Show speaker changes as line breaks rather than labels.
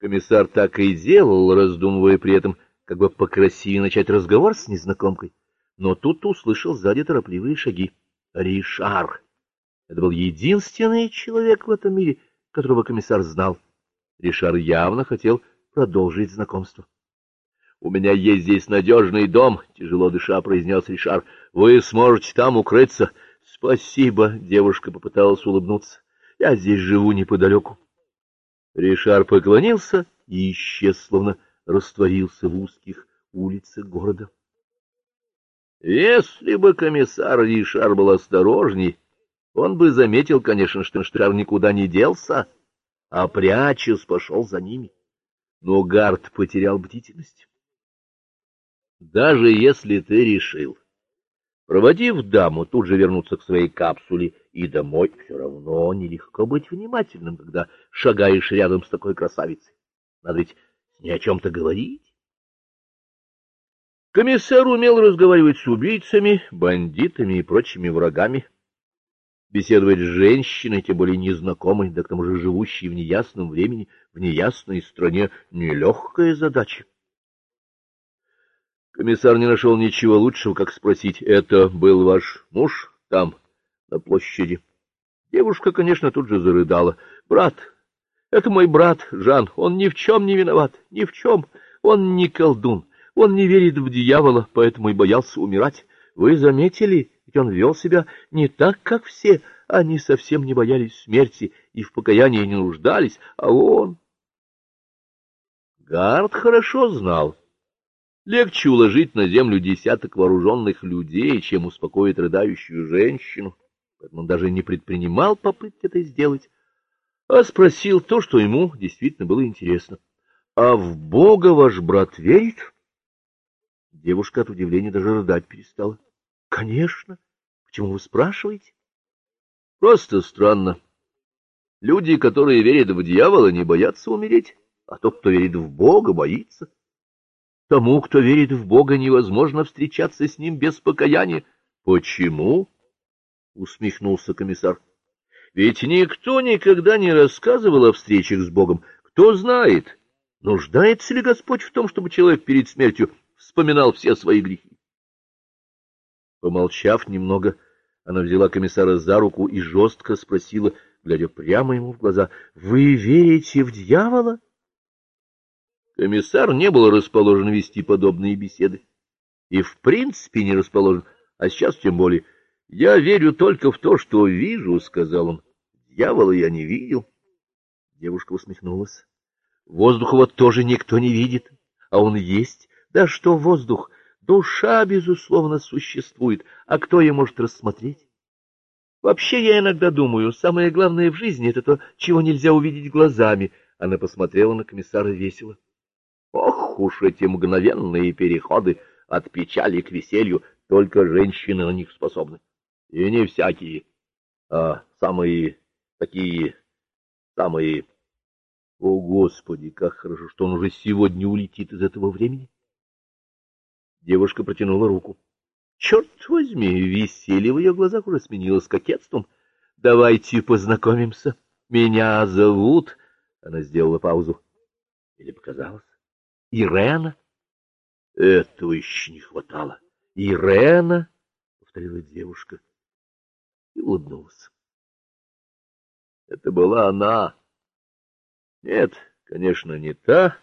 Комиссар так и делал, раздумывая при этом, как бы покрасивее начать разговор с незнакомкой. Но тут услышал сзади торопливые шаги. Ришар. Это был единственный человек в этом мире, которого комиссар знал. Ришар явно хотел продолжить знакомство. — У меня есть здесь надежный дом, — тяжело дыша произнес Ришар. — Вы сможете там укрыться. — Спасибо, — девушка попыталась улыбнуться. — Я здесь живу неподалеку. Ришар поклонился и исчез, словно растворился в узких улицах города. Если бы комиссар Ришар был осторожней, он бы заметил, конечно, что Штар никуда не делся, а прячась пошел за ними. Но Гард потерял бдительность. Даже если ты решил, проводив даму, тут же вернуться к своей капсуле и домой, все равно нелегко быть внимательным, когда шагаешь рядом с такой красавицей. Надо ведь ней о чем-то говорить. Комиссар умел разговаривать с убийцами, бандитами и прочими врагами. Беседовать с женщиной, тем более незнакомой, да к тому же живущей в неясном времени, в неясной стране, нелегкая задача. Комиссар не нашел ничего лучшего, как спросить, это был ваш муж там, на площади? Девушка, конечно, тут же зарыдала. Брат, это мой брат, Жан, он ни в чем не виноват, ни в чем, он не колдун. Он не верит в дьявола, поэтому и боялся умирать. Вы заметили, ведь он вел себя не так, как все. Они совсем не боялись смерти и в покаянии не нуждались, а он... Гард хорошо знал. Легче уложить на землю десяток вооруженных людей, чем успокоить рыдающую женщину, поэтому он даже не предпринимал попытки это сделать, а спросил то, что ему действительно было интересно. — А в Бога ваш брат верит? — Девушка от удивления даже рыдать перестала. — Конечно. Почему вы спрашиваете? — Просто странно. Люди, которые верят в дьявола, не боятся умереть, а тот, кто верит в Бога, боится. Тому, кто верит в Бога, невозможно встречаться с ним без покаяния. — Почему? — усмехнулся комиссар. — Ведь никто никогда не рассказывал о встречах с Богом. Кто знает, нуждается ли Господь в том, чтобы человек перед смертью вспоминал все свои грехи. Помолчав немного, она взяла комиссара за руку и жестко спросила, глядя прямо ему в глаза, — Вы верите в дьявола? Комиссар не был расположен вести подобные беседы. И в принципе не расположен, а сейчас тем более. — Я верю только в то, что вижу, — сказал он. — Дьявола я не видел. Девушка усмехнулась. — Воздуха вот тоже никто не видит, а он есть. Да что воздух? Душа, безусловно, существует, а кто ее может рассмотреть? Вообще, я иногда думаю, самое главное в жизни — это то, чего нельзя увидеть глазами. Она посмотрела на комиссара весело. Ох уж эти мгновенные переходы от печали к веселью, только женщины на них способны. И не всякие, а самые такие, самые... О, Господи, как хорошо, что он уже сегодня улетит из этого времени. Девушка протянула руку. Черт возьми, веселье в ее глазах уже сменилось кокетством. Давайте познакомимся. Меня зовут... Она сделала паузу. Или показалось? Ирена? Этого еще не хватало. Ирена, повторила девушка и улыбнулась. Это была она. Нет, конечно, не та,